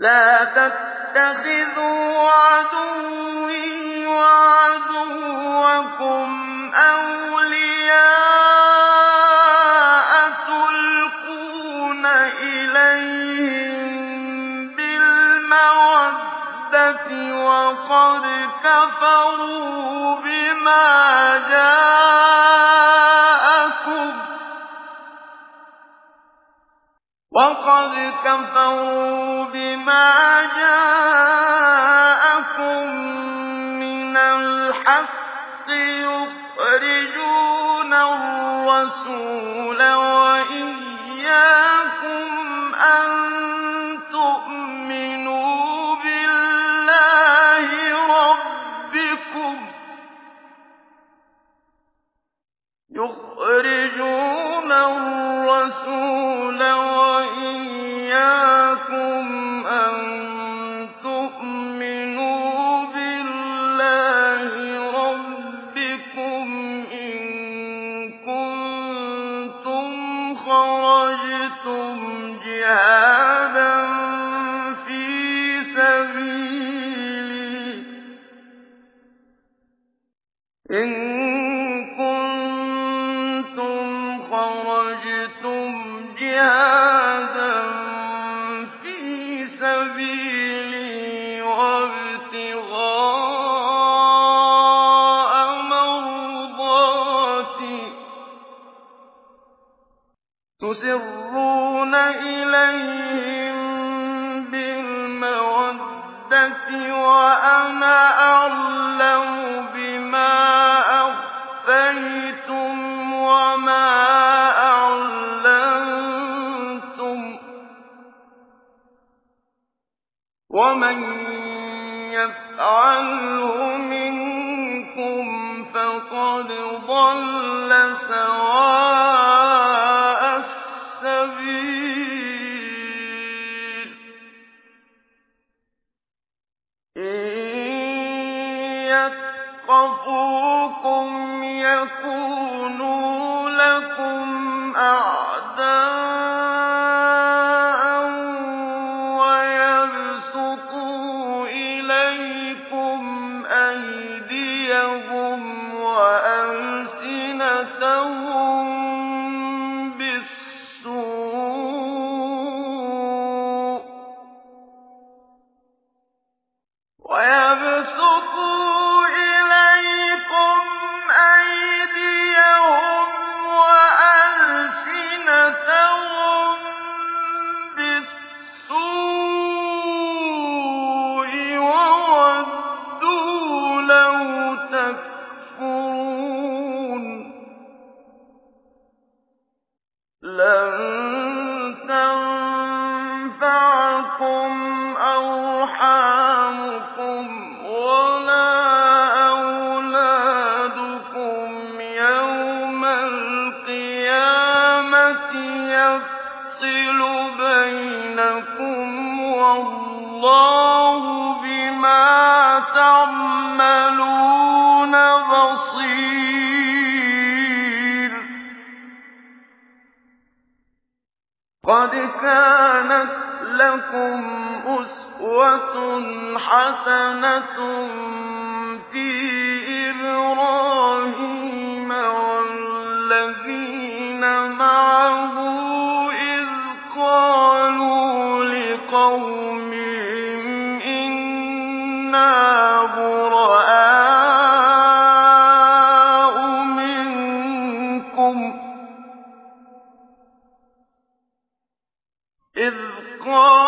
لا تتخذوا عدوي وعدوكم أولياء تلقون إليهم بالمودة وقد كفروا بما جاءكم وقد كفروا بما جاءكم يخرجون الرسول تسرون إليهم بالمودة وأنا أعلم بما أخفيتم وما أعلنتم ومن يفعله منكم فقد ضل سواء أيديهم قد كانت لكم أسوة حسنة في إبراهيم والذين معه إذ قالوا لقومهم إنا براء منكم إذ قالوا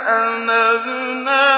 وَإِلَيْكَ أَنَبْنَا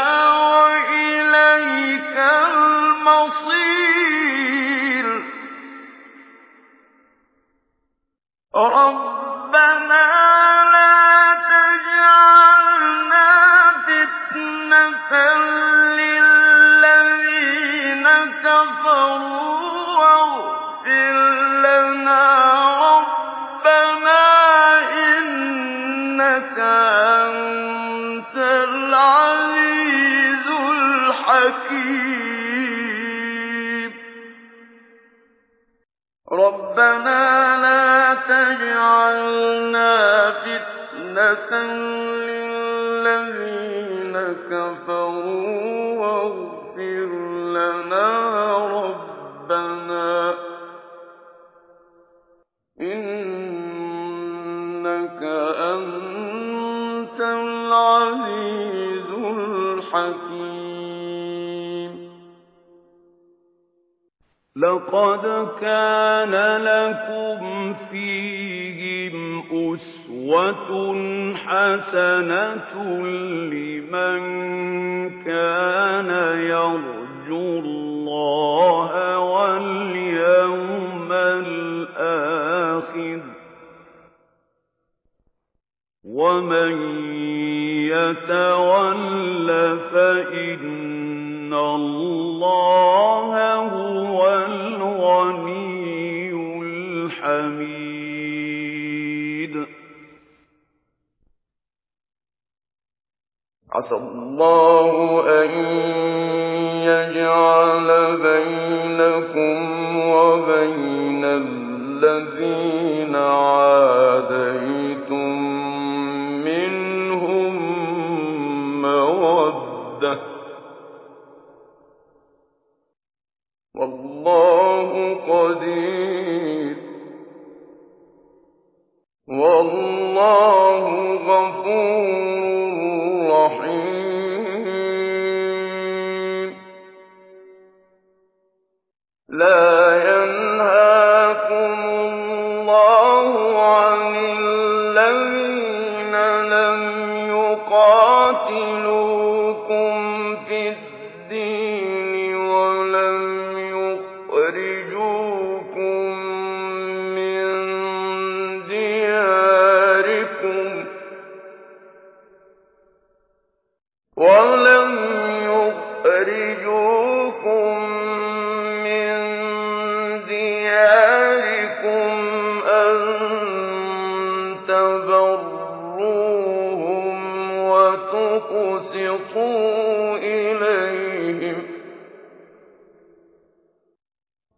إِنَّكَ أَنتَ الْعَزِيزُ الْحَكِيمُ. لَقَدْ كَانَ لَكُمْ فِيهِمْ أُسْوَةٌ حَسَنَةٌ لِّمَن كَانَ يَرْجُو اللَّهَ وَالْيَوْمَ الْآخِرَ ۚ. وَمَن يَتَوَلَّ فَإِنَّ اللَّهَ هُوَ الْغَنِيُّ الْحَمِيدُ. عَسَى اللَّهُ أَن يَجْعَلَ بَيْنَكُمْ وَبَيْنَ الَّذِينَ عَادَيْتُم the وَتُقْسِطُوا إِلَيْهِمْ ۚ.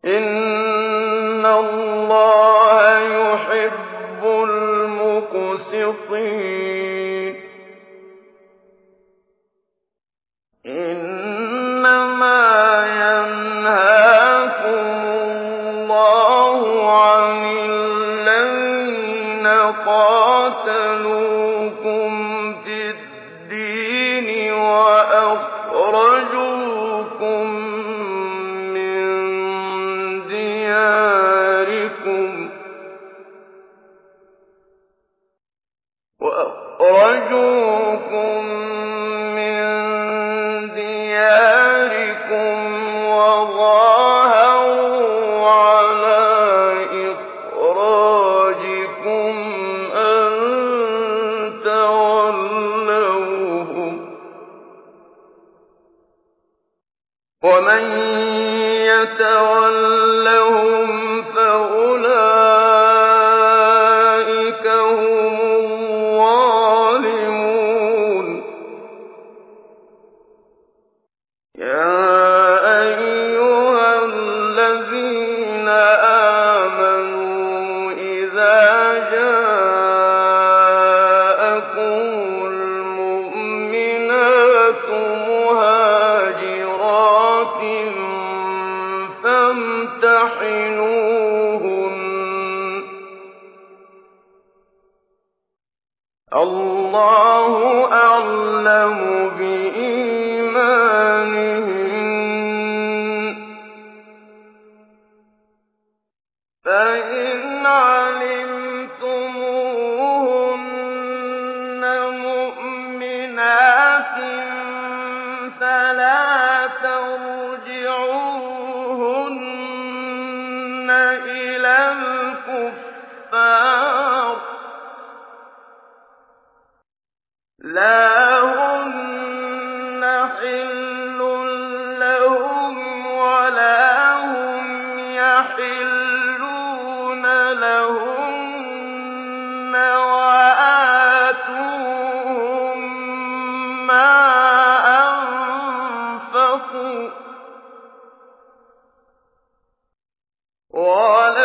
إِنَّ اللَّهَ يُحِبُّ الْمُقْسِطِينَ. ومن يتولهم تمتحنون إلى الكفار. لا قال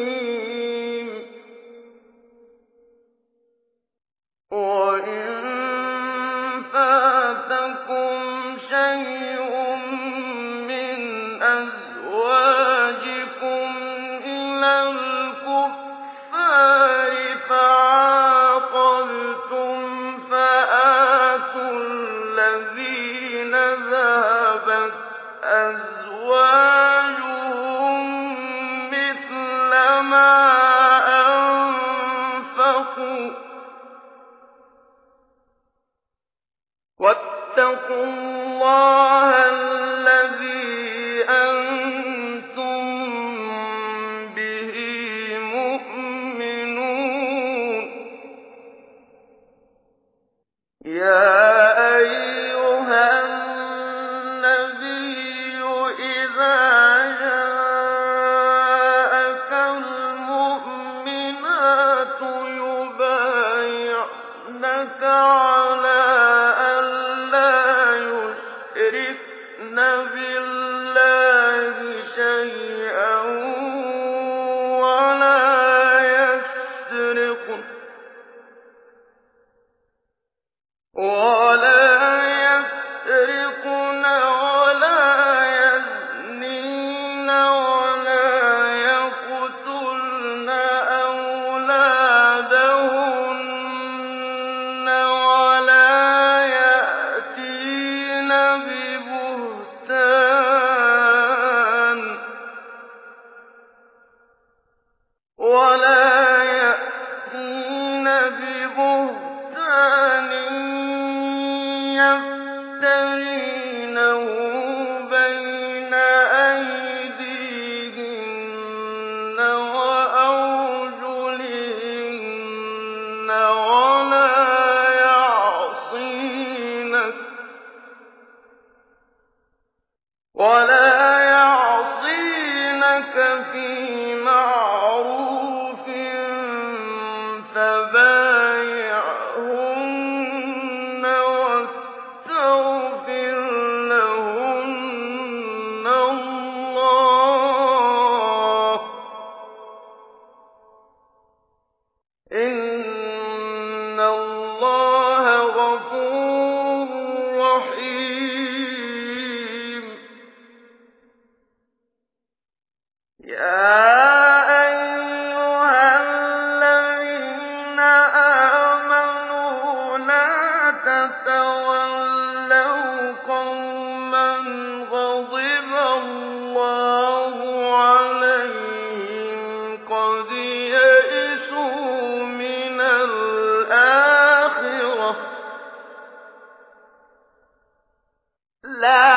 واتقوا الله الذي أنتم به مؤمنون. يا يُؤْمِنَاتُ إنك الْعَالَمِينَ الْآخِرَةِ